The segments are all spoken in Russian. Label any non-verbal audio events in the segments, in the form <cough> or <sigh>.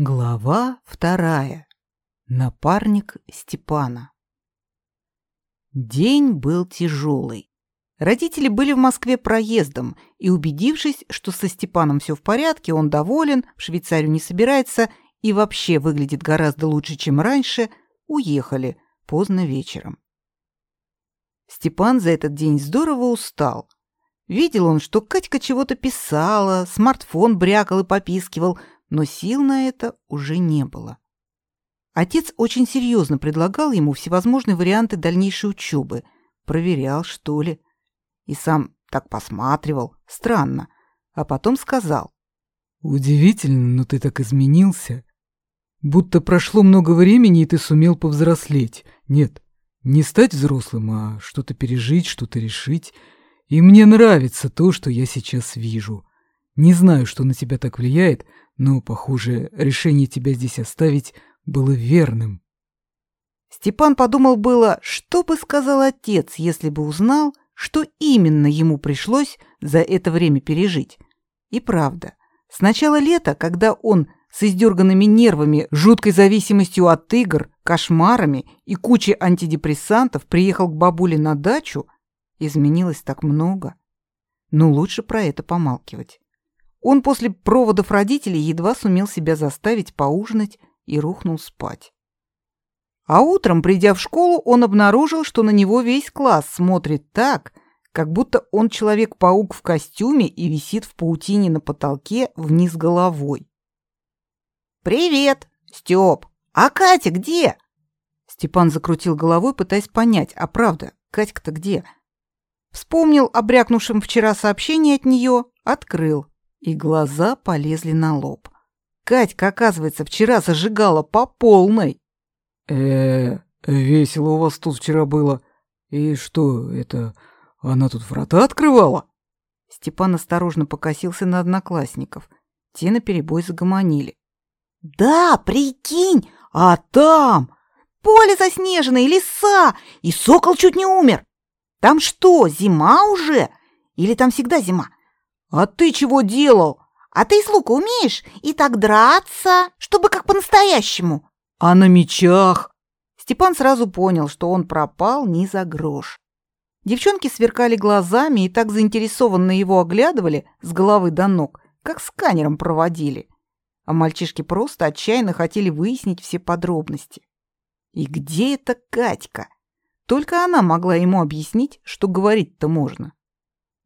Глава вторая. Напарник Степана. День был тяжелый. Родители были в Москве проездом, и, убедившись, что со Степаном все в порядке, он доволен, в Швейцарию не собирается и вообще выглядит гораздо лучше, чем раньше, уехали поздно вечером. Степан за этот день здорово устал. Видел он, что Катька чего-то писала, смартфон брякал и попискивал, но сил на это уже не было. Отец очень серьезно предлагал ему всевозможные варианты дальнейшей учебы, проверял, что ли, и сам так посматривал, странно, а потом сказал. «Удивительно, но ты так изменился. Будто прошло много времени, и ты сумел повзрослеть. Нет, не стать взрослым, а что-то пережить, что-то решить. И мне нравится то, что я сейчас вижу. Не знаю, что на тебя так влияет, но, похоже, решение тебя здесь оставить было верным. Степан подумал было, что бы сказал отец, если бы узнал, что именно ему пришлось за это время пережить. И правда, с начала лета, когда он с издерганными нервами, жуткой зависимостью от игр, кошмарами и кучей антидепрессантов приехал к бабуле на дачу, изменилось так много. Но лучше про это помалкивать. Он после проводов родителей едва сумел себя заставить поужинать и рухнул спать. А утром, придя в школу, он обнаружил, что на него весь класс смотрит так, как будто он человек-паук в костюме и висит в паутине на потолке вниз головой. «Привет, Стёп! А Катя где?» Степан закрутил головой, пытаясь понять, а правда, Катька-то где? Вспомнил о вчера сообщении от нее, открыл и глаза полезли на лоб. Катька, оказывается, вчера зажигала по полной. э весело у вас тут вчера было. И что, это она тут врата открывала?» Степан осторожно покосился на одноклассников. Те наперебой загомонили. «Да, прикинь, а там поле заснеженное, леса, и сокол чуть не умер. Там что, зима уже? Или там всегда зима? «А ты чего делал?» «А ты из лука умеешь? И так драться, чтобы как по-настоящему». «А на мечах?» Степан сразу понял, что он пропал ни за грош. Девчонки сверкали глазами и так заинтересованно его оглядывали с головы до ног, как сканером проводили. А мальчишки просто отчаянно хотели выяснить все подробности. И где эта Катька? Только она могла ему объяснить, что говорить-то можно.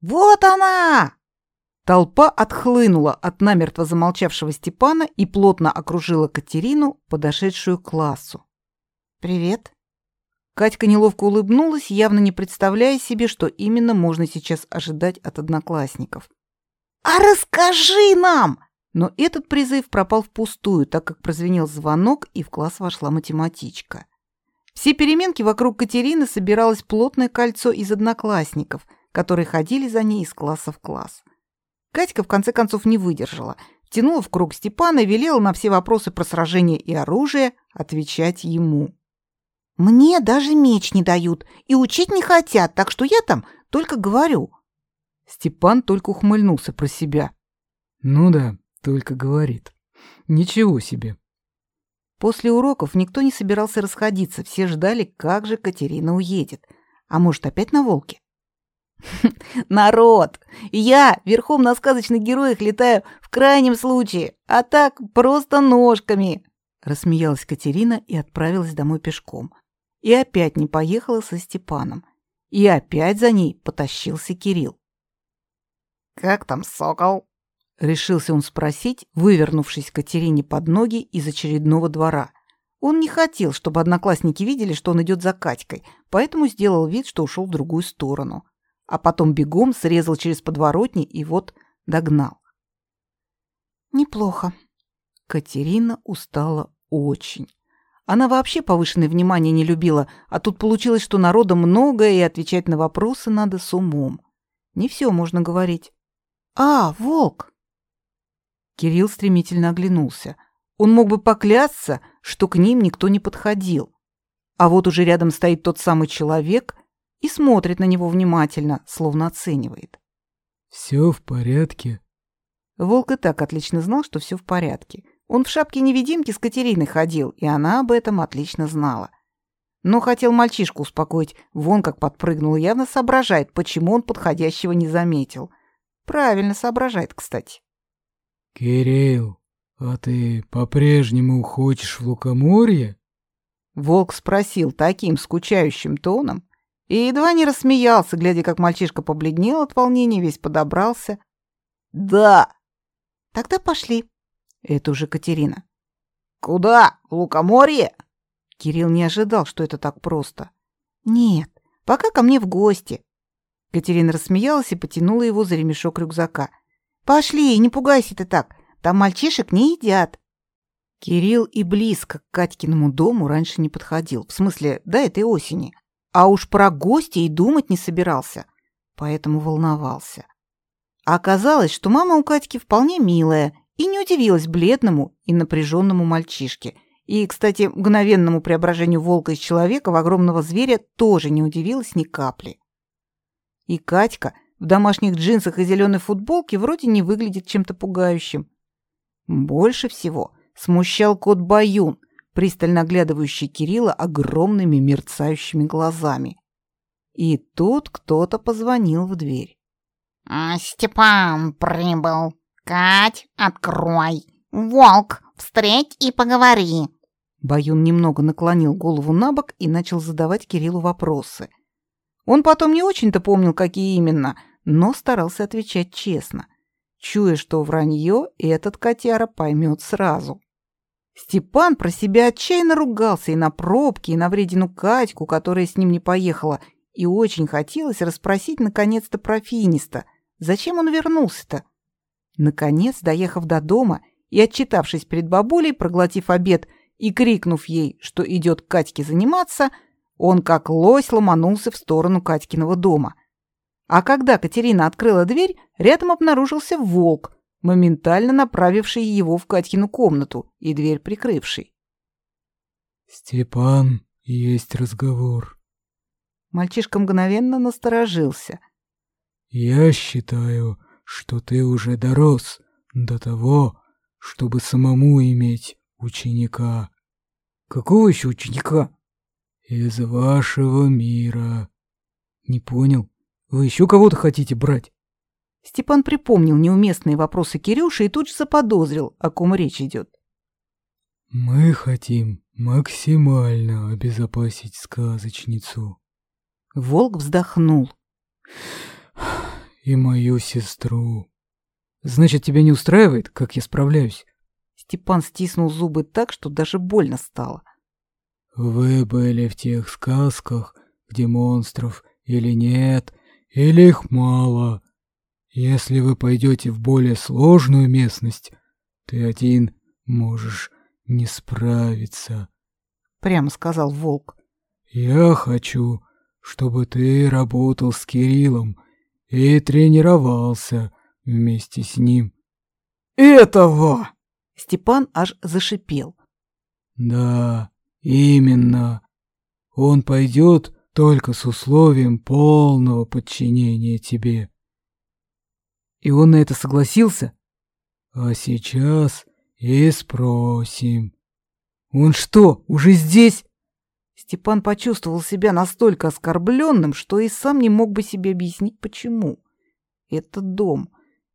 «Вот она!» Толпа отхлынула от намертво замолчавшего Степана и плотно окружила Катерину, подошедшую к классу. «Привет». Катька неловко улыбнулась, явно не представляя себе, что именно можно сейчас ожидать от одноклассников. «А расскажи нам!» Но этот призыв пропал впустую, так как прозвенел звонок, и в класс вошла математичка. Все переменки вокруг Катерины собиралось плотное кольцо из одноклассников, которые ходили за ней из класса в класс. Катька в конце концов не выдержала, тянула в круг Степана и велела на все вопросы про сражение и оружие отвечать ему. «Мне даже меч не дают и учить не хотят, так что я там только говорю». Степан только ухмыльнулся про себя. «Ну да, только говорит. Ничего себе». После уроков никто не собирался расходиться, все ждали, как же Катерина уедет. А может, опять на волке? <laughs> Народ! Я верхом на сказочных героях летаю в крайнем случае, а так просто ножками!» Рассмеялась Катерина и отправилась домой пешком. И опять не поехала со Степаном. И опять за ней потащился Кирилл. «Как там сокол?» Решился он спросить, вывернувшись Катерине под ноги из очередного двора. Он не хотел, чтобы одноклассники видели, что он идет за Катькой, поэтому сделал вид, что ушел в другую сторону а потом бегом срезал через подворотни и вот догнал. Неплохо. Катерина устала очень. Она вообще повышенное внимание не любила, а тут получилось, что народа много, и отвечать на вопросы надо с умом. Не все можно говорить. «А, волк!» Кирилл стремительно оглянулся. Он мог бы поклясться, что к ним никто не подходил. А вот уже рядом стоит тот самый человек, и смотрит на него внимательно, словно оценивает. «Все в порядке?» Волк и так отлично знал, что все в порядке. Он в шапке-невидимки с Катериной ходил, и она об этом отлично знала. Но хотел мальчишку успокоить, вон как подпрыгнул, явно соображает, почему он подходящего не заметил. Правильно соображает, кстати. «Кирилл, а ты по-прежнему хочешь в Лукоморье?» Волк спросил таким скучающим тоном и едва не рассмеялся, глядя, как мальчишка побледнел от волнения, весь подобрался. «Да!» «Тогда пошли», это уже Катерина. «Куда? В Лукоморье?» Кирилл не ожидал, что это так просто. «Нет, пока ко мне в гости». Катерина рассмеялась и потянула его за ремешок рюкзака. «Пошли, не пугайся ты так, там мальчишек не едят». Кирилл и близко к Катькиному дому раньше не подходил, в смысле, до этой осени. А уж про гостя и думать не собирался, поэтому волновался. А оказалось, что мама у Катьки вполне милая и не удивилась бледному и напряженному мальчишке. И, кстати, мгновенному преображению волка из человека в огромного зверя тоже не удивилась ни капли. И Катька в домашних джинсах и зеленой футболке вроде не выглядит чем-то пугающим. Больше всего смущал кот Баюн, пристально оглядывающий Кирилла огромными мерцающими глазами. И тут кто-то позвонил в дверь. «Степан прибыл», «Кать, открой! Волк, встреть и поговори!» Баюн немного наклонил голову на бок и начал задавать Кириллу вопросы. Он потом не очень-то помнил, какие именно, но старался отвечать честно, чуя, что вранье этот котяра поймет сразу. Степан про себя отчаянно ругался и на пробки, и на вредину Катьку, которая с ним не поехала, и очень хотелось расспросить наконец-то про Финиста. Зачем он вернулся-то? Наконец, доехав до дома и отчитавшись перед бабулей, проглотив обед и крикнув ей, что идет к Катьке заниматься, он как лось ломанулся в сторону Катькиного дома. А когда Катерина открыла дверь, рядом обнаружился волк, моментально направивший его в Катькину комнату и дверь прикрывший. «Степан, есть разговор». Мальчишка мгновенно насторожился. «Я считаю, что ты уже дорос до того, чтобы самому иметь ученика. Какого еще ученика? Из вашего мира. Не понял. Вы еще кого-то хотите брать? Степан припомнил неуместные вопросы Кирюши и тут же заподозрил, о ком речь идет. Мы хотим максимально обезопасить сказочницу. Волк вздохнул и мою сестру. Значит, тебя не устраивает, как я справляюсь? Степан стиснул зубы так, что даже больно стало. Вы были в тех сказках, где монстров или нет, или их мало. Если вы пойдете в более сложную местность, ты один можешь не справиться. Прямо сказал волк. Я хочу, чтобы ты работал с Кириллом и тренировался вместе с ним. Этого! Степан аж зашипел. Да, именно. Он пойдет только с условием полного подчинения тебе. И он на это согласился? А сейчас и спросим. Он что, уже здесь? Степан почувствовал себя настолько оскорбленным, что и сам не мог бы себе объяснить, почему. Этот дом.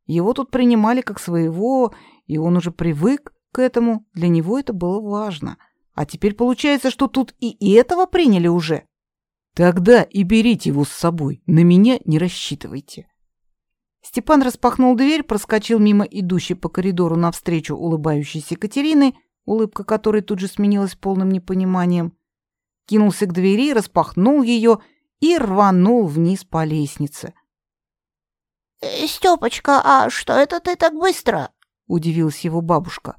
Его тут принимали как своего, и он уже привык к этому. Для него это было важно. А теперь получается, что тут и этого приняли уже. Тогда и берите его с собой. На меня не рассчитывайте. Степан распахнул дверь, проскочил мимо идущей по коридору навстречу улыбающейся Катерины, улыбка которой тут же сменилась полным непониманием, кинулся к двери, распахнул ее и рванул вниз по лестнице. «Э, «Стёпочка, а что это ты так быстро?» — удивилась его бабушка.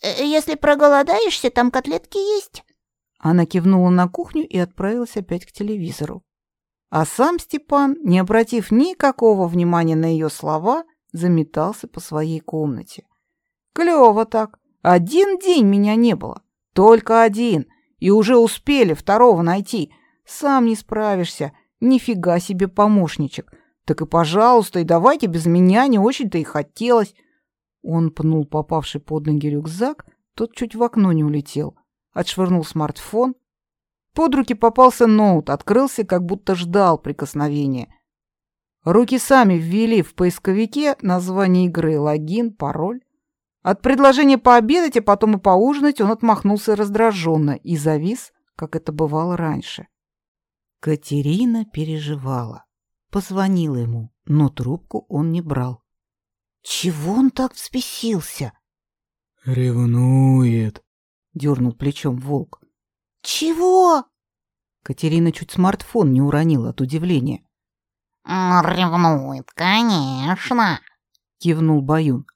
«Э, «Если проголодаешься, там котлетки есть». Она кивнула на кухню и отправилась опять к телевизору. А сам Степан, не обратив никакого внимания на ее слова, заметался по своей комнате. Клево так. Один день меня не было. Только один и уже успели второго найти. Сам не справишься. Нифига себе помощничек. Так и пожалуйста, и давайте без меня, не очень-то и хотелось. Он пнул попавший под ноги рюкзак, Тот чуть в окно не улетел. Отшвырнул смартфон. Под руки попался ноут, открылся, как будто ждал прикосновения. Руки сами ввели в поисковике название игры, логин, пароль. От предложения пообедать, а потом и поужинать он отмахнулся раздраженно и завис, как это бывало раньше. Катерина переживала. Позвонила ему, но трубку он не брал. Чего он так взбесился? Ревнует, дернул плечом волк. Чего? Катерина чуть смартфон не уронила от удивления. «Ревнует, конечно», — кивнул Баюн.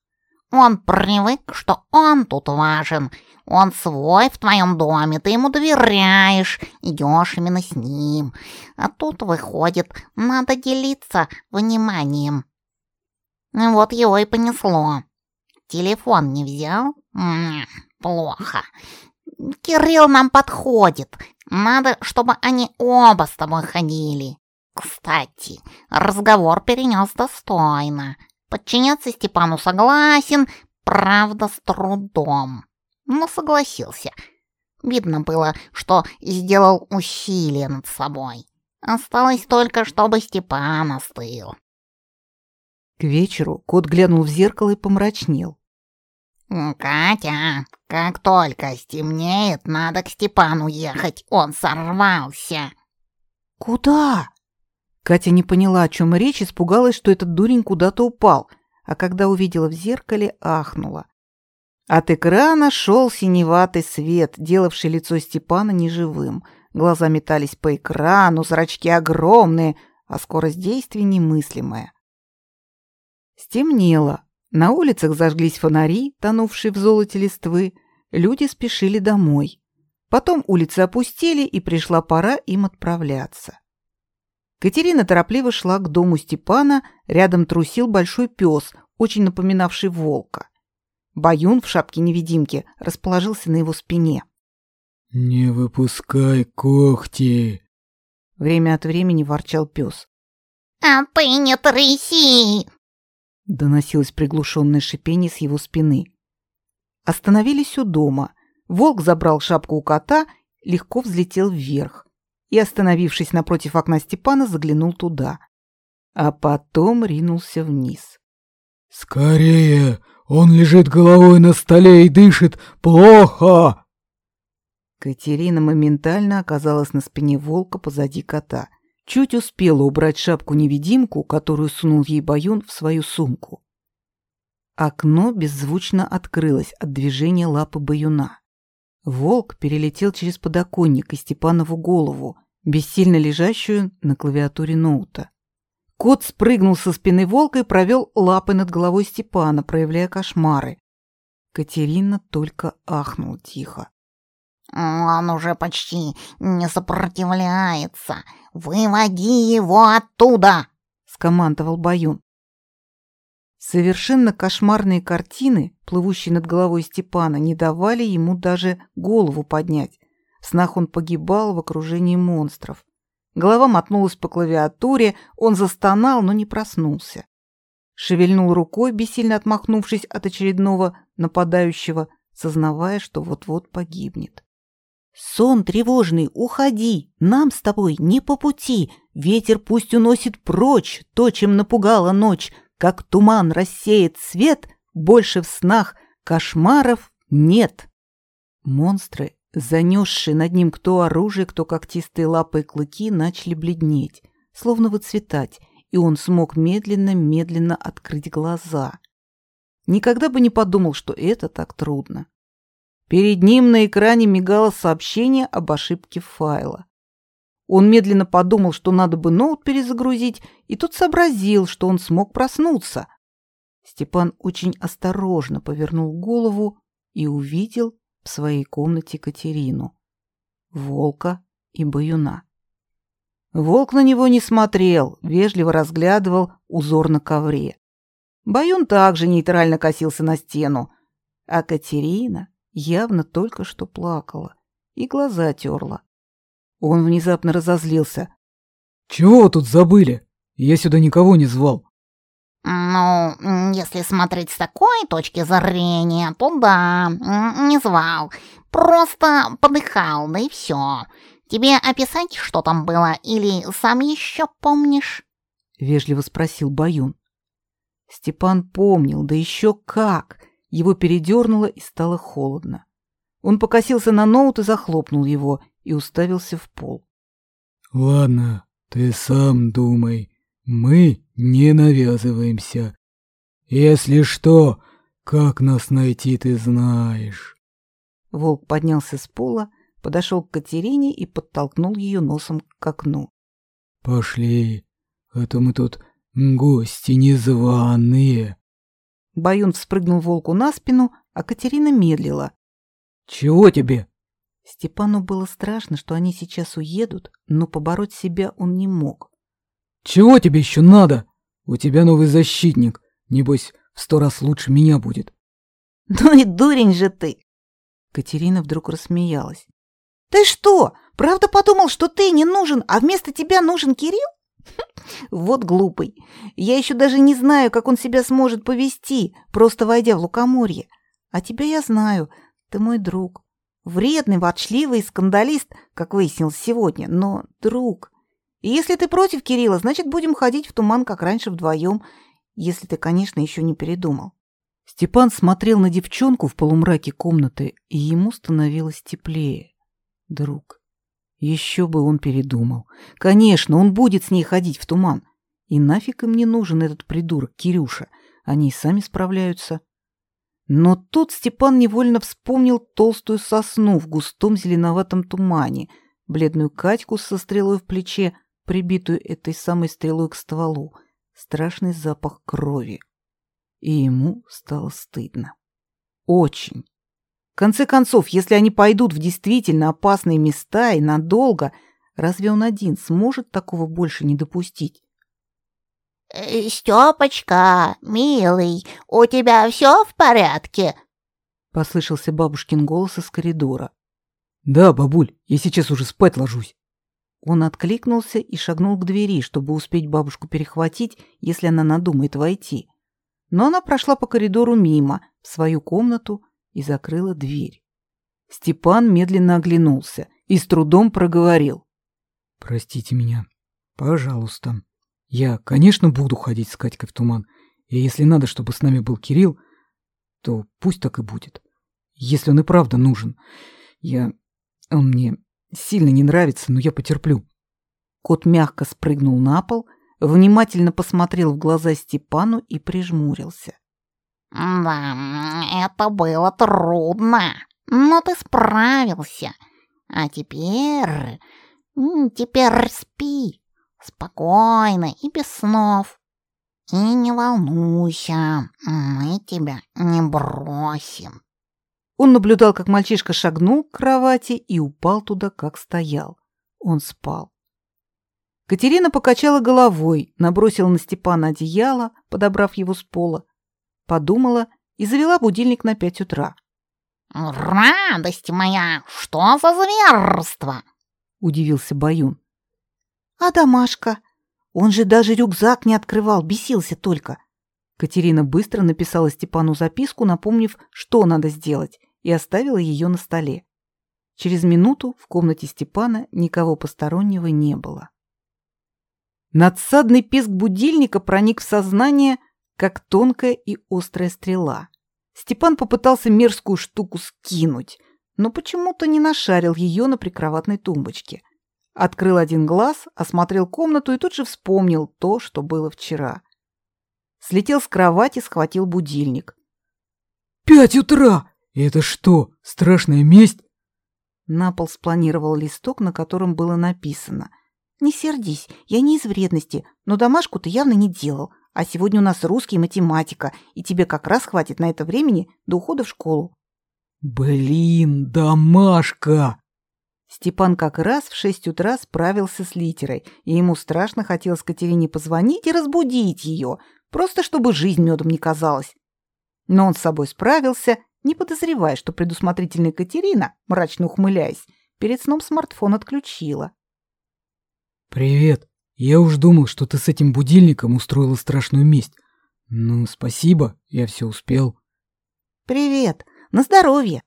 «Он привык, что он тут важен. Он свой в твоем доме, ты ему доверяешь, идешь именно с ним. А тут, выходит, надо делиться вниманием. Вот его и понесло. Телефон не взял? М -м, плохо. Кирилл нам подходит. Надо, чтобы они оба с тобой ходили. Кстати, разговор перенес достойно. Подчиняться Степану согласен, правда, с трудом. Но согласился. Видно было, что сделал усилие над собой. Осталось только, чтобы Степан остыл. К вечеру кот глянул в зеркало и помрачнел. «Катя, как только стемнеет, надо к Степану ехать, он сорвался». «Куда?» Катя не поняла, о чем речь, испугалась, что этот дурень куда-то упал, а когда увидела в зеркале, ахнула. От экрана шел синеватый свет, делавший лицо Степана неживым. Глаза метались по экрану, зрачки огромные, а скорость действия немыслимая. Стемнело. На улицах зажглись фонари, тонувшие в золоте листвы. Люди спешили домой. Потом улицы опустели, и пришла пора им отправляться. Катерина торопливо шла к дому Степана, рядом трусил большой пес, очень напоминавший волка. Баюн в шапке-невидимки расположился на его спине. «Не выпускай когти!» Время от времени ворчал пес. «А ты не тряси!» Доносилось приглушенное шипение с его спины. Остановились у дома. Волк забрал шапку у кота, легко взлетел вверх и, остановившись напротив окна Степана, заглянул туда. А потом ринулся вниз. «Скорее! Он лежит головой на столе и дышит плохо!» Катерина моментально оказалась на спине волка позади кота. Чуть успела убрать шапку-невидимку, которую сунул ей Баюн в свою сумку. Окно беззвучно открылось от движения лапы Баюна. Волк перелетел через подоконник и Степанову голову, бессильно лежащую на клавиатуре ноута. Кот спрыгнул со спины волка и провел лапы над головой Степана, проявляя кошмары. Катерина только ахнула тихо. «Он уже почти не сопротивляется. Выводи его оттуда!» — скомандовал Баюн. Совершенно кошмарные картины, плывущие над головой Степана, не давали ему даже голову поднять. В снах он погибал в окружении монстров. Голова мотнулась по клавиатуре, он застонал, но не проснулся. Шевельнул рукой, бессильно отмахнувшись от очередного нападающего, сознавая, что вот-вот погибнет. «Сон тревожный, уходи! Нам с тобой не по пути! Ветер пусть уносит прочь то, чем напугала ночь!» как туман рассеет свет, больше в снах кошмаров нет. Монстры, занесшие над ним кто оружие, кто когтистые лапы и клыки, начали бледнеть, словно выцветать, и он смог медленно-медленно открыть глаза. Никогда бы не подумал, что это так трудно. Перед ним на экране мигало сообщение об ошибке файла. Он медленно подумал, что надо бы ноут перезагрузить, и тут сообразил, что он смог проснуться. Степан очень осторожно повернул голову и увидел в своей комнате Катерину, волка и баюна. Волк на него не смотрел, вежливо разглядывал узор на ковре. Баюн также нейтрально косился на стену, а Катерина явно только что плакала и глаза терла. Он внезапно разозлился. «Чего вы тут забыли? Я сюда никого не звал». Ну, если смотреть с такой точки зрения, то да, не звал. Просто подыхал, да и все. Тебе описать, что там было, или сам еще помнишь? Вежливо спросил Баюн. Степан помнил, да еще как. Его передернуло и стало холодно. Он покосился на ноут и захлопнул его, и уставился в пол. «Ладно, ты сам думай. Мы не навязываемся. Если что, как нас найти, ты знаешь». Волк поднялся с пола, подошел к Катерине и подтолкнул ее носом к окну. «Пошли, а то мы тут гости незваные». Баюн вспрыгнул волку на спину, а Катерина медлила. «Чего тебе?» Степану было страшно, что они сейчас уедут, но побороть себя он не мог. «Чего тебе еще надо? У тебя новый защитник. Небось, в сто раз лучше меня будет». «Ну и дурень же ты!» Катерина вдруг рассмеялась. «Ты что, правда подумал, что ты не нужен, а вместо тебя нужен Кирилл? Вот глупый. Я еще даже не знаю, как он себя сможет повести, просто войдя в лукоморье. А тебя я знаю, ты мой друг. Вредный, ворчливый скандалист, как выяснилось сегодня, но друг. И если ты против Кирилла, значит, будем ходить в туман, как раньше, вдвоем, если ты, конечно, еще не передумал. Степан смотрел на девчонку в полумраке комнаты, и ему становилось теплее. Друг. Еще бы он передумал. Конечно, он будет с ней ходить в туман. И нафиг им не нужен этот придурок Кирюша. Они и сами справляются. Но тут Степан невольно вспомнил толстую сосну в густом зеленоватом тумане, бледную Катьку со стрелой в плече, прибитую этой самой стрелой к стволу, страшный запах крови. И ему стало стыдно. Очень. В конце концов, если они пойдут в действительно опасные места и надолго, разве он один сможет такого больше не допустить? Э, «Стёпочка, милый, у тебя все в порядке?» Послышался бабушкин голос из коридора. «Да, бабуль, я сейчас уже спать ложусь». Он откликнулся и шагнул к двери, чтобы успеть бабушку перехватить, если она надумает войти. Но она прошла по коридору мимо, в свою комнату, и закрыла дверь. Степан медленно оглянулся и с трудом проговорил. «Простите меня, пожалуйста. Я, конечно, буду ходить с Катькой в туман, и если надо, чтобы с нами был Кирилл, то пусть так и будет. Если он и правда нужен. Я... Он мне сильно не нравится, но я потерплю». Кот мягко спрыгнул на пол, внимательно посмотрел в глаза Степану и прижмурился. «Да, это было трудно, но ты справился. А теперь... теперь спи, спокойно и без снов. И не волнуйся, мы тебя не бросим». Он наблюдал, как мальчишка шагнул к кровати и упал туда, как стоял. Он спал. Катерина покачала головой, набросила на Степана одеяло, подобрав его с пола, подумала и завела будильник на пять утра. «Радость моя, что за зверство?» — удивился Баюн. «А домашка? Он же даже рюкзак не открывал, бесился только». Катерина быстро написала Степану записку, напомнив, что надо сделать, и оставила ее на столе. Через минуту в комнате Степана никого постороннего не было. Надсадный писк будильника проник в сознание, как тонкая и острая стрела. Степан попытался мерзкую штуку скинуть, но почему-то не нашарил ее на прикроватной тумбочке. Открыл один глаз, осмотрел комнату и тут же вспомнил то, что было вчера. Слетел с кровати, схватил будильник. «Пять утра! Это что, страшная месть?» На пол спланировал листок, на котором было написано. «Не сердись, я не из вредности, но домашку ты явно не делал. А сегодня у нас русский и математика, и тебе как раз хватит на это времени до ухода в школу. Блин, домашка! Степан как раз в шесть утра справился с литерой, и ему страшно хотелось Катерине позвонить и разбудить ее, просто чтобы жизнь медом не казалась. Но он с собой справился, не подозревая, что предусмотрительная Катерина, мрачно ухмыляясь, перед сном смартфон отключила. «Привет!» Я уж думал, что ты с этим будильником устроила страшную месть. Ну, спасибо, я все успел. Привет. На здоровье.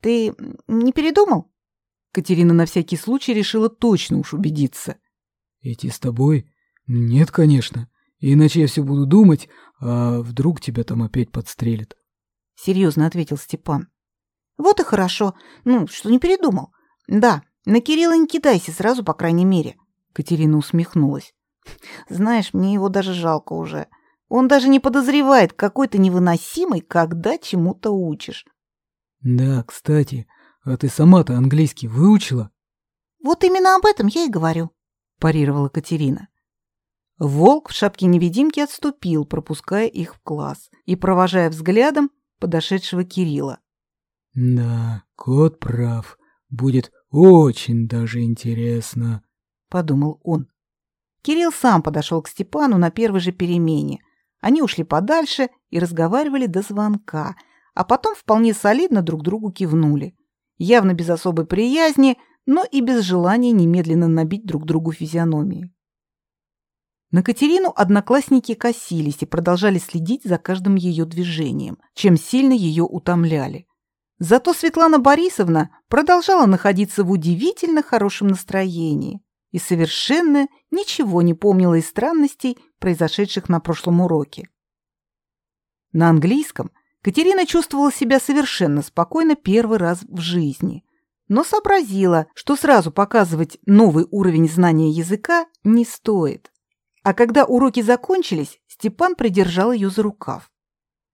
Ты не передумал? Катерина на всякий случай решила точно уж убедиться. Идти с тобой? Нет, конечно. Иначе я все буду думать, а вдруг тебя там опять подстрелят. Серьезно ответил Степан. Вот и хорошо. Ну, что не передумал. Да, на Кирилла не кидайся сразу, по крайней мере. Катерина усмехнулась. Знаешь, мне его даже жалко уже. Он даже не подозревает, какой ты невыносимый, когда чему-то учишь. Да, кстати, а ты сама-то английский выучила? Вот именно об этом я и говорю, парировала Катерина. Волк в шапке-невидимки отступил, пропуская их в класс и провожая взглядом подошедшего Кирилла. Да, кот прав. Будет очень даже интересно, подумал он. Кирилл сам подошел к Степану на первой же перемене. Они ушли подальше и разговаривали до звонка, а потом вполне солидно друг другу кивнули. Явно без особой приязни, но и без желания немедленно набить друг другу физиономии. На Катерину одноклассники косились и продолжали следить за каждым ее движением, чем сильно ее утомляли. Зато Светлана Борисовна продолжала находиться в удивительно хорошем настроении и совершенно ничего не помнила из странностей, произошедших на прошлом уроке. На английском Катерина чувствовала себя совершенно спокойно первый раз в жизни, но сообразила, что сразу показывать новый уровень знания языка не стоит. А когда уроки закончились, Степан придержал ее за рукав.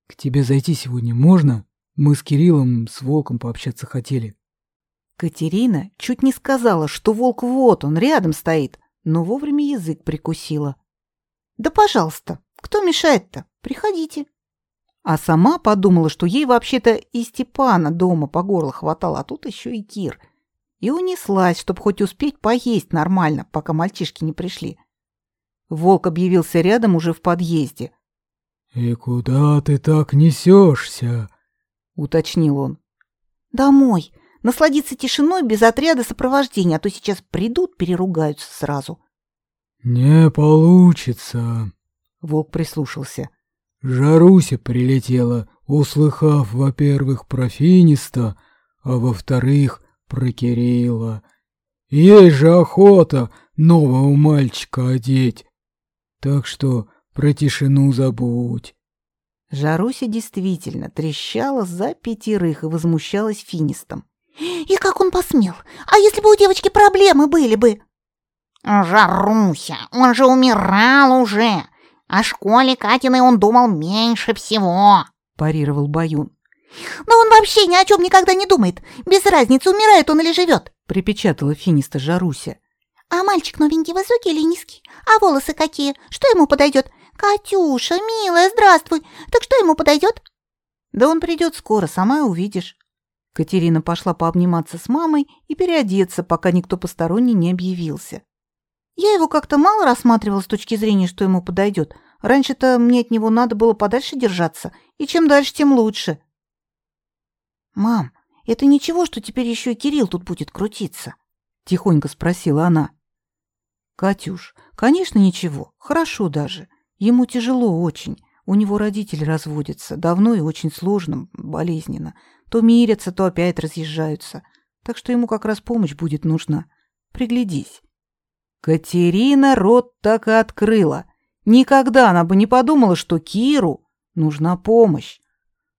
«К тебе зайти сегодня можно? Мы с Кириллом, с Волком пообщаться хотели». Катерина чуть не сказала, что волк вот он, рядом стоит, но вовремя язык прикусила. «Да пожалуйста, кто мешает-то? Приходите». А сама подумала, что ей вообще-то и Степана дома по горло хватало, а тут еще и Кир. И унеслась, чтобы хоть успеть поесть нормально, пока мальчишки не пришли. Волк объявился рядом уже в подъезде. «И куда ты так несешься?» — уточнил он. «Домой насладиться тишиной без отряда сопровождения, а то сейчас придут, переругаются сразу. «Не получится», — волк прислушался. «Жаруся прилетела, услыхав, во-первых, про Финиста, а во-вторых, про Кирилла. Ей же охота нового мальчика одеть. Так что про тишину забудь». Жаруся действительно трещала за пятерых и возмущалась Финистом. И как он посмел? А если бы у девочки проблемы были бы? Жаруся, он же умирал уже. О школе Катиной он думал меньше всего, парировал Баюн. Но он вообще ни о чем никогда не думает. Без разницы, умирает он или живет, припечатала финиста Жаруся. А мальчик новенький высокий или низкий? А волосы какие? Что ему подойдет? Катюша, милая, здравствуй. Так что ему подойдет? Да он придет скоро, сама увидишь. Катерина пошла пообниматься с мамой и переодеться, пока никто посторонний не объявился. Я его как-то мало рассматривала с точки зрения, что ему подойдет. Раньше-то мне от него надо было подальше держаться, и чем дальше, тем лучше. «Мам, это ничего, что теперь еще и Кирилл тут будет крутиться?» — тихонько спросила она. «Катюш, конечно, ничего, хорошо даже. Ему тяжело очень. У него родители разводятся, давно и очень сложно, болезненно. То мирятся, то опять разъезжаются. Так что ему как раз помощь будет нужна. Приглядись. Катерина рот так и открыла. Никогда она бы не подумала, что Киру нужна помощь.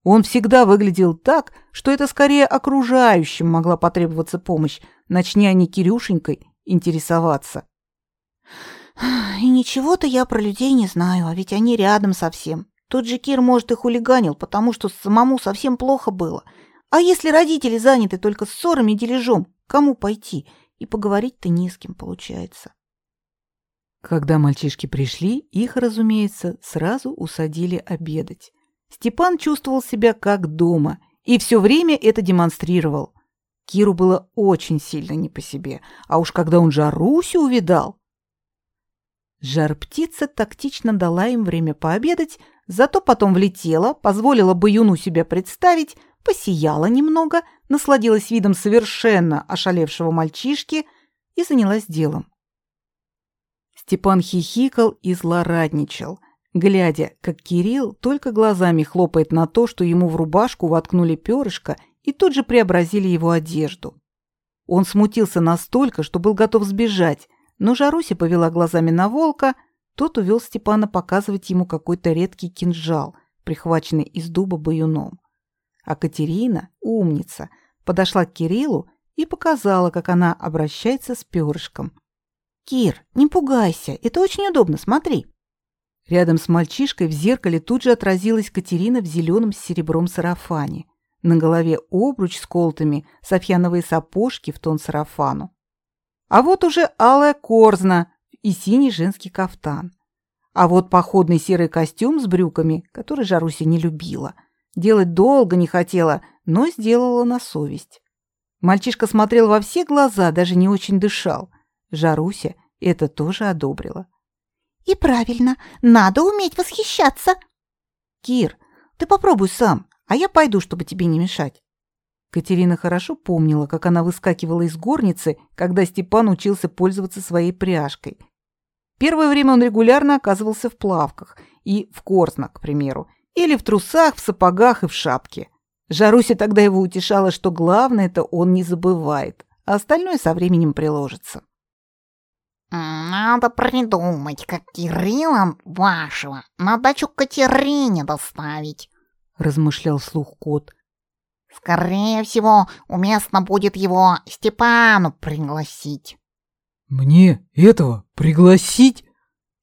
Он всегда выглядел так, что это скорее окружающим могла потребоваться помощь, начни они Кирюшенькой интересоваться. И ничего-то я про людей не знаю, а ведь они рядом совсем. Тот же Кир, может, и хулиганил, потому что самому совсем плохо было. А если родители заняты только ссорами и дележом, кому пойти? И поговорить-то не с кем получается. Когда мальчишки пришли, их, разумеется, сразу усадили обедать. Степан чувствовал себя как дома и все время это демонстрировал. Киру было очень сильно не по себе, а уж когда он Жарусю увидал. Жар-птица тактично дала им время пообедать, Зато потом влетела, позволила Баюну себя представить, посияла немного, насладилась видом совершенно ошалевшего мальчишки и занялась делом. Степан хихикал и злорадничал. глядя, как Кирилл только глазами хлопает на то, что ему в рубашку воткнули перышко и тут же преобразили его одежду. Он смутился настолько, что был готов сбежать, но Жаруся повела глазами на волка, тот увел Степана показывать ему какой-то редкий кинжал, прихваченный из дуба баюном. А Катерина, умница, подошла к Кириллу и показала, как она обращается с перышком. «Кир, не пугайся, это очень удобно, смотри». Рядом с мальчишкой в зеркале тут же отразилась Катерина в зеленом с серебром сарафане. На голове обруч с колтами, софьяновые сапожки в тон сарафану. А вот уже алая корзна и синий женский кафтан. А вот походный серый костюм с брюками, который Жаруся не любила – Делать долго не хотела, но сделала на совесть. Мальчишка смотрел во все глаза, даже не очень дышал. Жаруся это тоже одобрила. «И правильно, надо уметь восхищаться!» «Кир, ты попробуй сам, а я пойду, чтобы тебе не мешать». Катерина хорошо помнила, как она выскакивала из горницы, когда Степан учился пользоваться своей пряжкой. Первое время он регулярно оказывался в плавках и в корзнах, к примеру, или в трусах, в сапогах и в шапке. Жаруся тогда его утешала, что главное это он не забывает, а остальное со временем приложится. «Надо придумать, как Кирилла вашего на дачу Катерине доставить», — размышлял вслух кот. «Скорее всего, уместно будет его Степану пригласить». «Мне этого пригласить?»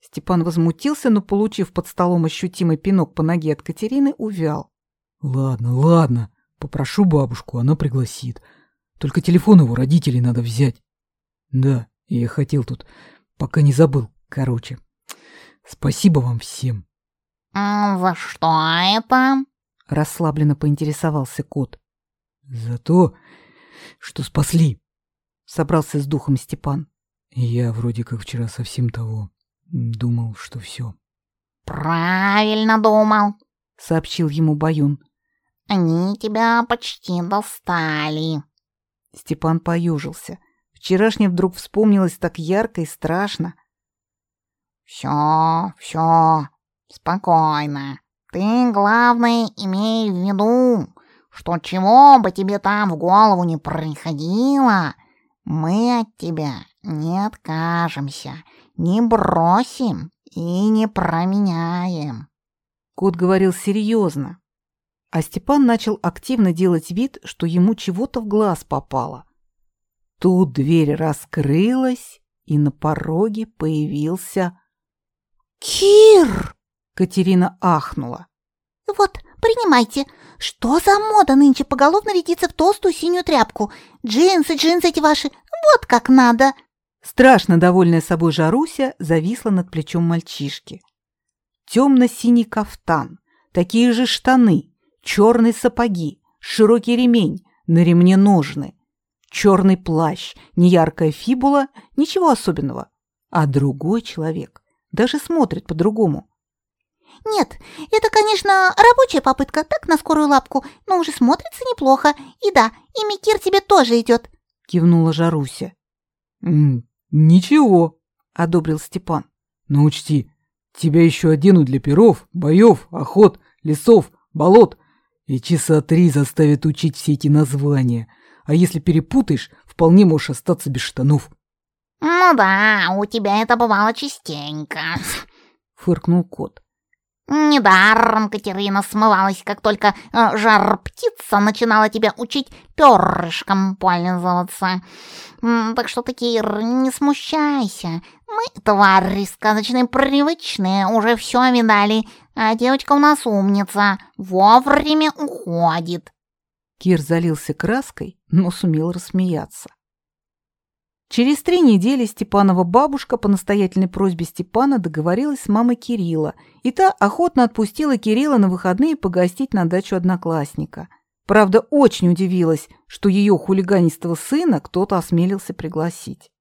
Степан возмутился, но, получив под столом ощутимый пинок по ноге от Катерины, увял. «Ладно, ладно, попрошу бабушку, она пригласит. Только телефон его родителей надо взять. Да, я хотел тут, пока не забыл, короче. Спасибо вам всем». «За что это?» — расслабленно поинтересовался кот. «За то, что спасли», — собрался с духом Степан. «Я вроде как вчера совсем того Думал, что все. «Правильно думал», — сообщил ему Баюн. «Они тебя почти достали». Степан поюжился. Вчерашнее вдруг вспомнилось так ярко и страшно. «Все, все, спокойно. Ты, главное, имей в виду, что чего бы тебе там в голову не приходило, мы от тебя не откажемся не бросим и не променяем. Кот говорил серьезно, а Степан начал активно делать вид, что ему чего-то в глаз попало. Тут дверь раскрылась, и на пороге появился... «Кир!» — Катерина ахнула. «Вот, принимайте. Что за мода нынче поголовно рядиться в толстую синюю тряпку? Джинсы, джинсы эти ваши, вот как надо!» Страшно довольная собой Жаруся зависла над плечом мальчишки. Темно-синий кафтан, такие же штаны, черные сапоги, широкий ремень, на ремне ножны, черный плащ, неяркая фибула, ничего особенного. А другой человек даже смотрит по-другому. «Нет, это, конечно, рабочая попытка, так на скорую лапку, но уже смотрится неплохо. И да, имя Кир тебе тоже идет», — кивнула Жаруся. «Ничего», — одобрил Степан. «Но учти, тебя еще оденут для перов, боев, охот, лесов, болот, и часа три заставят учить все эти названия. А если перепутаешь, вполне можешь остаться без штанов». «Ну да, у тебя это бывало частенько», — фыркнул кот. Недаром Катерина смывалась, как только э, жар-птица начинала тебя учить перышком пользоваться. Так что, Кир, не смущайся. Мы, твари сказочные, привычные, уже все видали. А девочка у нас умница, вовремя уходит. Кир залился краской, но сумел рассмеяться. Через три недели Степанова бабушка по настоятельной просьбе Степана договорилась с мамой Кирилла, и та охотно отпустила Кирилла на выходные погостить на дачу одноклассника. Правда, очень удивилась, что ее хулиганистого сына кто-то осмелился пригласить.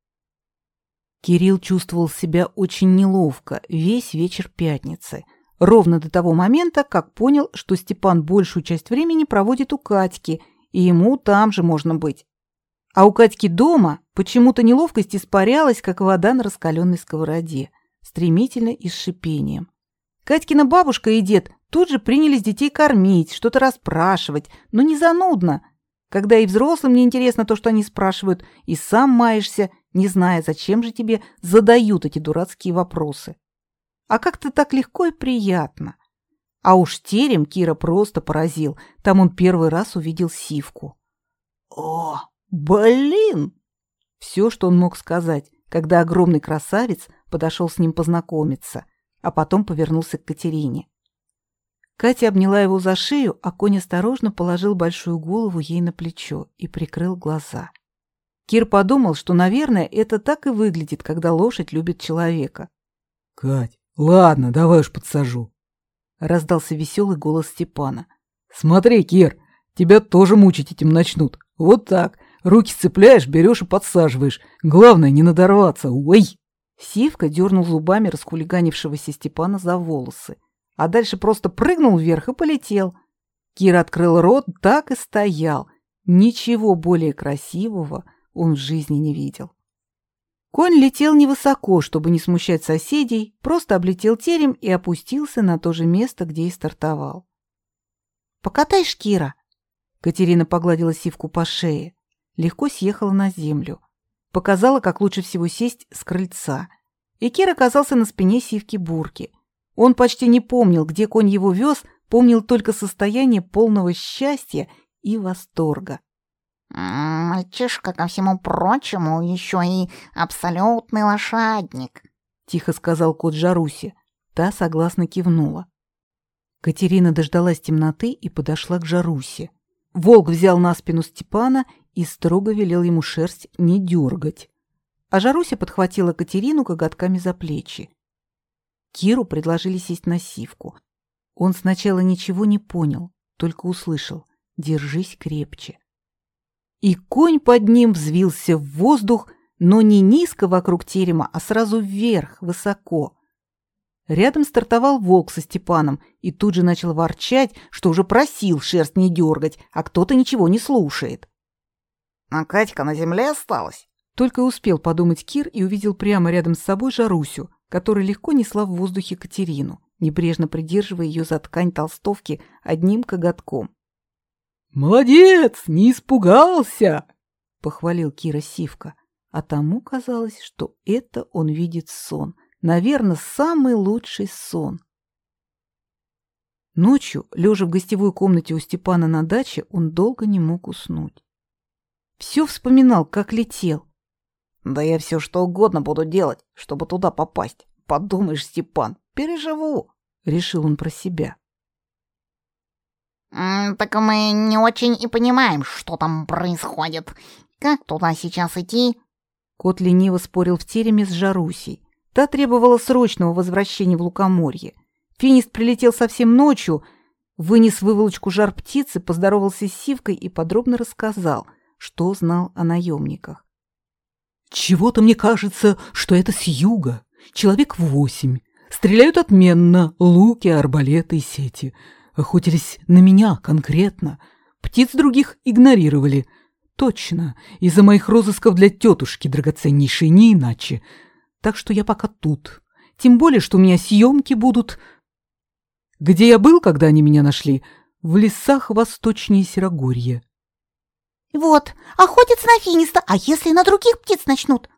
Кирилл чувствовал себя очень неловко весь вечер пятницы, ровно до того момента, как понял, что Степан большую часть времени проводит у Катьки, и ему там же можно быть. А у Катьки дома почему-то неловкость испарялась, как вода на раскаленной сковороде, стремительно и с шипением. Катькина бабушка и дед тут же принялись детей кормить, что-то расспрашивать, но не занудно. Когда и взрослым не интересно то, что они спрашивают, и сам маешься, не зная, зачем же тебе задают эти дурацкие вопросы. А как-то так легко и приятно. А уж терем Кира просто поразил. Там он первый раз увидел сивку. «О, блин!» Все, что он мог сказать, когда огромный красавец подошел с ним познакомиться, а потом повернулся к Катерине. Катя обняла его за шею, а конь осторожно положил большую голову ей на плечо и прикрыл глаза. Кир подумал, что, наверное, это так и выглядит, когда лошадь любит человека. «Кать, ладно, давай уж подсажу», — раздался веселый голос Степана. «Смотри, Кир, тебя тоже мучить этим начнут. Вот так, руки цепляешь, берешь и подсаживаешь. Главное, не надорваться. Ой!» Сивка дернул зубами раскулиганившегося Степана за волосы, а дальше просто прыгнул вверх и полетел. Кир открыл рот, так и стоял. Ничего более красивого он в жизни не видел. Конь летел невысоко, чтобы не смущать соседей, просто облетел терем и опустился на то же место, где и стартовал. «Покатаешь, Кира?» Катерина погладила сивку по шее, легко съехала на землю, показала, как лучше всего сесть с крыльца. И Кир оказался на спине сивки-бурки. Он почти не помнил, где конь его вез, помнил только состояние полного счастья и восторга. «Мальчишка, ко всему прочему, еще и абсолютный лошадник», — тихо сказал кот Жаруси. Та согласно кивнула. Катерина дождалась темноты и подошла к Жарусе. Волк взял на спину Степана и строго велел ему шерсть не дергать. А Жаруся подхватила Катерину коготками за плечи. Киру предложили сесть на сивку. Он сначала ничего не понял, только услышал «держись крепче» и конь под ним взвился в воздух, но не низко вокруг терема, а сразу вверх, высоко. Рядом стартовал волк со Степаном и тут же начал ворчать, что уже просил шерсть не дергать, а кто-то ничего не слушает. «А Катька на земле осталась?» Только успел подумать Кир и увидел прямо рядом с собой Жарусю, которая легко несла в воздухе Катерину, небрежно придерживая ее за ткань толстовки одним коготком. «Молодец, не испугался!» — похвалил Кира Сивка. А тому казалось, что это он видит сон. Наверное, самый лучший сон. Ночью, лежа в гостевой комнате у Степана на даче, он долго не мог уснуть. Все вспоминал, как летел. «Да я все что угодно буду делать, чтобы туда попасть. Подумаешь, Степан, переживу!» — решил он про себя. «Так мы не очень и понимаем, что там происходит. Как туда сейчас идти?» Кот лениво спорил в тереме с Жарусей. Та требовала срочного возвращения в Лукоморье. Финист прилетел совсем ночью, вынес выволочку жар птицы, поздоровался с Сивкой и подробно рассказал, что знал о наемниках. «Чего-то мне кажется, что это с юга. Человек восемь. Стреляют отменно, луки, арбалеты и сети охотились на меня конкретно. Птиц других игнорировали. Точно, из-за моих розысков для тетушки драгоценнейшей, не иначе. Так что я пока тут. Тем более, что у меня съемки будут... Где я был, когда они меня нашли? В лесах восточнее Серогорья. «Вот, охотятся на финиста, а если на других птиц начнут?»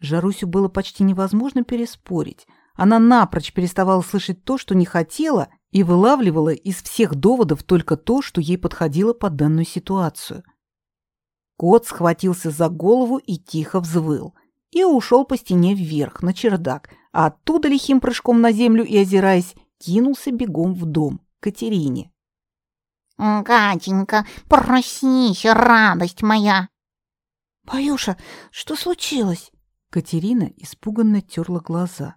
Жарусю было почти невозможно переспорить. Она напрочь переставала слышать то, что не хотела, и вылавливала из всех доводов только то, что ей подходило под данную ситуацию. Кот схватился за голову и тихо взвыл, и ушел по стене вверх, на чердак, а оттуда лихим прыжком на землю и, озираясь, кинулся бегом в дом, к Катерине. «Катенька, проснись, радость моя!» «Баюша, что случилось?» Катерина испуганно терла глаза.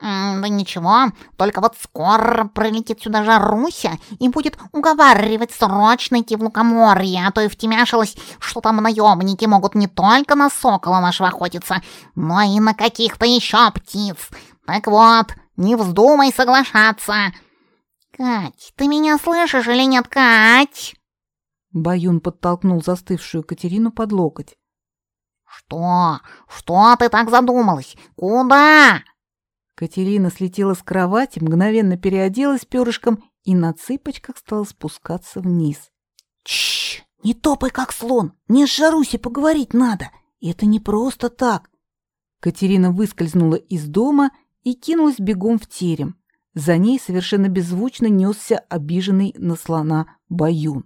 «Да ничего, только вот скоро прилетит сюда Жаруся и будет уговаривать срочно идти в Лукоморье, а то и втемяшилась, что там наемники могут не только на сокола нашего охотиться, но и на каких-то еще птиц. Так вот, не вздумай соглашаться. Кать, ты меня слышишь или нет, Кать?» Баюн подтолкнул застывшую Катерину под локоть. «Что? Что ты так задумалась? Куда?» Катерина слетела с кровати, мгновенно переоделась перышком и на цыпочках стала спускаться вниз. Чш, не топай, как слон. Мне с Жарусей поговорить надо. И это не просто так. Катерина выскользнула из дома и кинулась бегом в терем. За ней совершенно беззвучно несся обиженный на слона Баюн.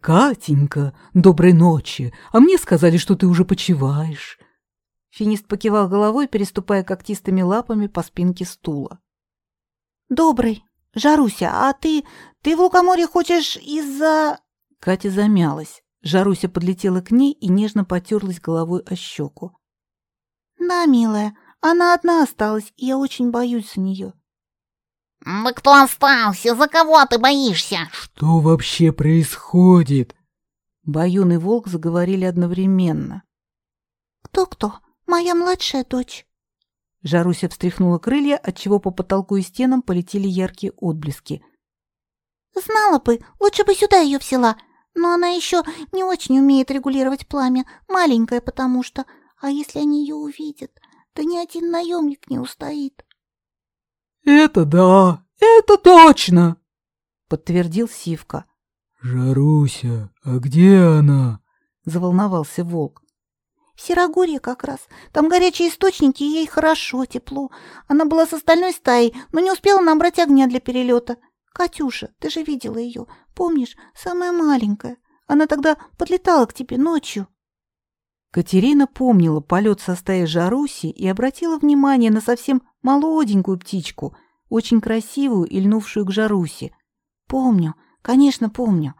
«Катенька, доброй ночи! А мне сказали, что ты уже почиваешь». Финист покивал головой, переступая когтистыми лапами по спинке стула. «Добрый. Жаруся, а ты... ты в лукоморье хочешь из-за...» Катя замялась. Жаруся подлетела к ней и нежно потерлась головой о щеку. «Да, милая, она одна осталась, и я очень боюсь за нее». «Да кто остался? За кого ты боишься?» «Что вообще происходит?» Баюн и Волк заговорили одновременно. «Кто-кто? Моя младшая дочь». Жаруся встряхнула крылья, отчего по потолку и стенам полетели яркие отблески. «Знала бы, лучше бы сюда ее взяла, но она еще не очень умеет регулировать пламя, маленькая потому что, а если они ее увидят, то ни один наемник не устоит». «Это да, это точно!» — подтвердил Сивка. «Жаруся, а где она?» — заволновался волк. В Серогорье как раз. Там горячие источники, и ей хорошо, тепло. Она была с остальной стаей, но не успела набрать огня для перелета. Катюша, ты же видела ее, помнишь, самая маленькая. Она тогда подлетала к тебе ночью. Катерина помнила полет со стаи Жаруси и обратила внимание на совсем молоденькую птичку, очень красивую и льнувшую к Жаруси. Помню, конечно, помню.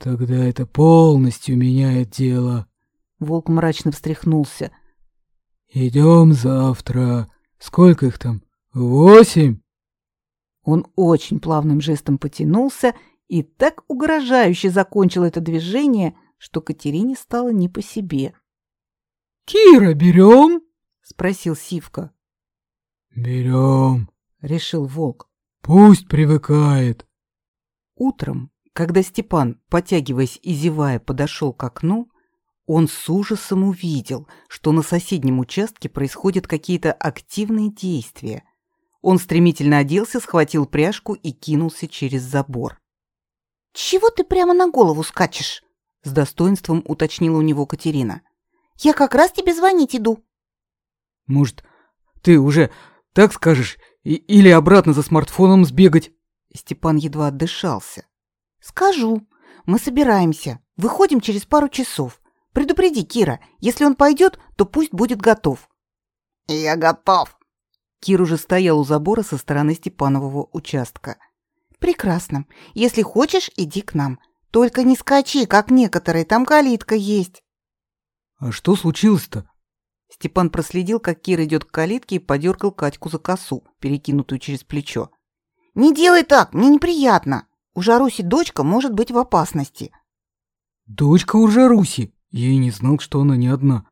Тогда это полностью меняет дело. Волк мрачно встряхнулся. Идем завтра. Сколько их там? Восемь? Он очень плавным жестом потянулся и так угрожающе закончил это движение, что Катерине стало не по себе. «Кира берем?» — спросил Сивка. «Берем», — решил Волк. «Пусть привыкает». Утром, когда Степан, потягиваясь и зевая, подошел к окну, он с ужасом увидел, что на соседнем участке происходят какие-то активные действия. Он стремительно оделся, схватил пряжку и кинулся через забор. «Чего ты прямо на голову скачешь?» — с достоинством уточнила у него Катерина. «Я как раз тебе звонить иду». «Может, ты уже так скажешь и или обратно за смартфоном сбегать?» Степан едва отдышался. «Скажу. Мы собираемся. Выходим через пару часов. Предупреди Кира. Если он пойдет, то пусть будет готов». «Я готов». Кир уже стоял у забора со стороны Степанового участка. «Прекрасно. Если хочешь, иди к нам. Только не скачи, как некоторые, там калитка есть». «А что случилось-то?» Степан проследил, как Кир идет к калитке и подергал Катьку за косу, перекинутую через плечо. «Не делай так, мне неприятно. У Жаруси дочка может быть в опасности». «Дочка у Жаруси? Я и не знал, что она не одна».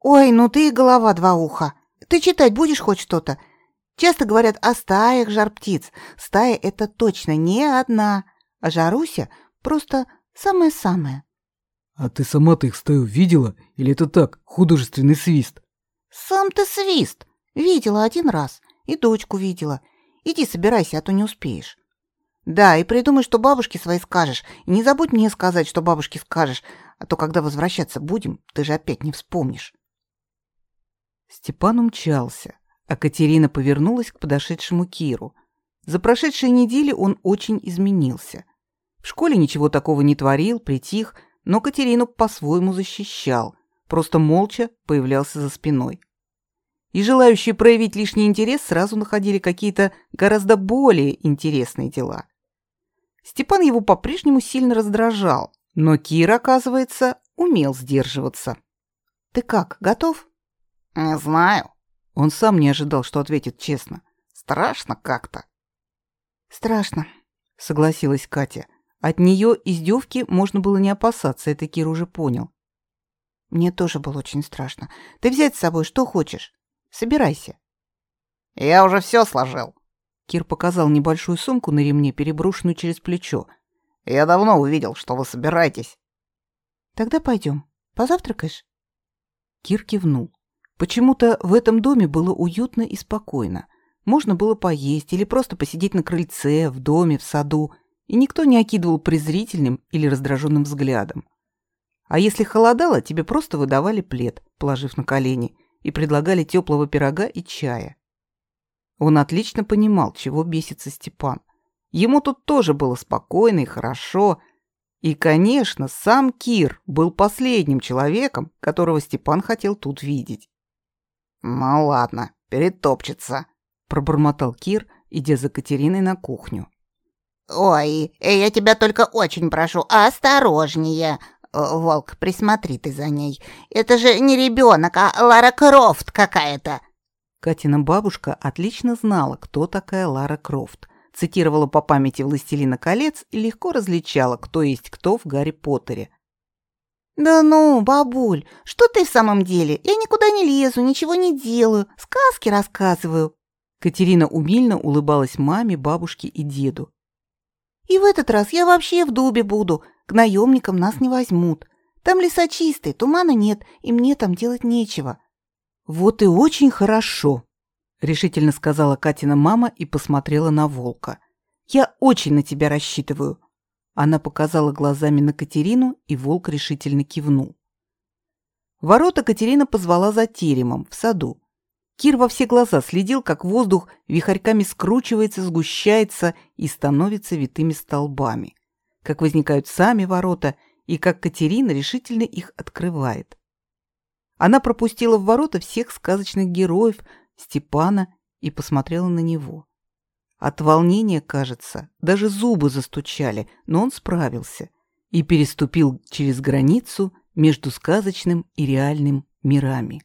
«Ой, ну ты и голова два уха. Ты читать будешь хоть что-то? Часто говорят о стаях жар-птиц. Стая — это точно не одна, а Жаруся просто самое-самое». «А ты сама-то их стаю видела? Или это так, художественный свист?» «Сам ты свист. Видела один раз. И дочку видела. Иди собирайся, а то не успеешь». «Да, и придумай, что бабушке своей скажешь. И не забудь мне сказать, что бабушке скажешь, а то когда возвращаться будем, ты же опять не вспомнишь». Степан умчался, а Катерина повернулась к подошедшему Киру. За прошедшие недели он очень изменился. В школе ничего такого не творил, притих, но Катерину по-своему защищал, просто молча появлялся за спиной. И желающие проявить лишний интерес сразу находили какие-то гораздо более интересные дела. Степан его по-прежнему сильно раздражал, но Кир, оказывается, умел сдерживаться. «Ты как, готов?» «Не знаю». Он сам не ожидал, что ответит честно. «Страшно как-то». «Страшно», — согласилась Катя. От нее издевки можно было не опасаться, это Кир уже понял. «Мне тоже было очень страшно. Ты взять с собой что хочешь? Собирайся». «Я уже все сложил». Кир показал небольшую сумку на ремне, переброшенную через плечо. «Я давно увидел, что вы собираетесь». «Тогда пойдем. Позавтракаешь?» Кир кивнул. Почему-то в этом доме было уютно и спокойно. Можно было поесть или просто посидеть на крыльце, в доме, в саду, и никто не окидывал презрительным или раздраженным взглядом. А если холодало, тебе просто выдавали плед, положив на колени, и предлагали теплого пирога и чая. Он отлично понимал, чего бесится Степан. Ему тут тоже было спокойно и хорошо. И, конечно, сам Кир был последним человеком, которого Степан хотел тут видеть. «Ну ладно, перетопчется», — пробормотал Кир, идя за Катериной на кухню. «Ой, я тебя только очень прошу, осторожнее. Волк, присмотри ты за ней. Это же не ребенок, а Лара Крофт какая-то». Катина бабушка отлично знала, кто такая Лара Крофт, цитировала по памяти «Властелина колец» и легко различала, кто есть кто в Гарри Поттере. «Да ну, бабуль, что ты в самом деле? Я никуда не лезу, ничего не делаю, сказки рассказываю». Катерина умильно улыбалась маме, бабушке и деду. «И в этот раз я вообще в дубе буду, к наемникам нас не возьмут. Там леса чистые, тумана нет, и мне там делать нечего». «Вот и очень хорошо», — решительно сказала Катина мама и посмотрела на волка. «Я очень на тебя рассчитываю. Она показала глазами на Катерину, и волк решительно кивнул. Ворота Катерина позвала за теремом, в саду. Кир во все глаза следил, как воздух вихарьками скручивается, сгущается и становится витыми столбами, как возникают сами ворота и как Катерина решительно их открывает. Она пропустила в ворота всех сказочных героев, Степана, и посмотрела на него. От волнения, кажется, даже зубы застучали, но он справился и переступил через границу между сказочным и реальным мирами.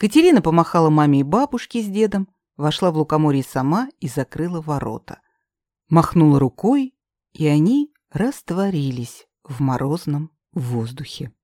Катерина помахала маме и бабушке с дедом, вошла в лукоморье сама и закрыла ворота. Махнула рукой, и они растворились в морозном воздухе.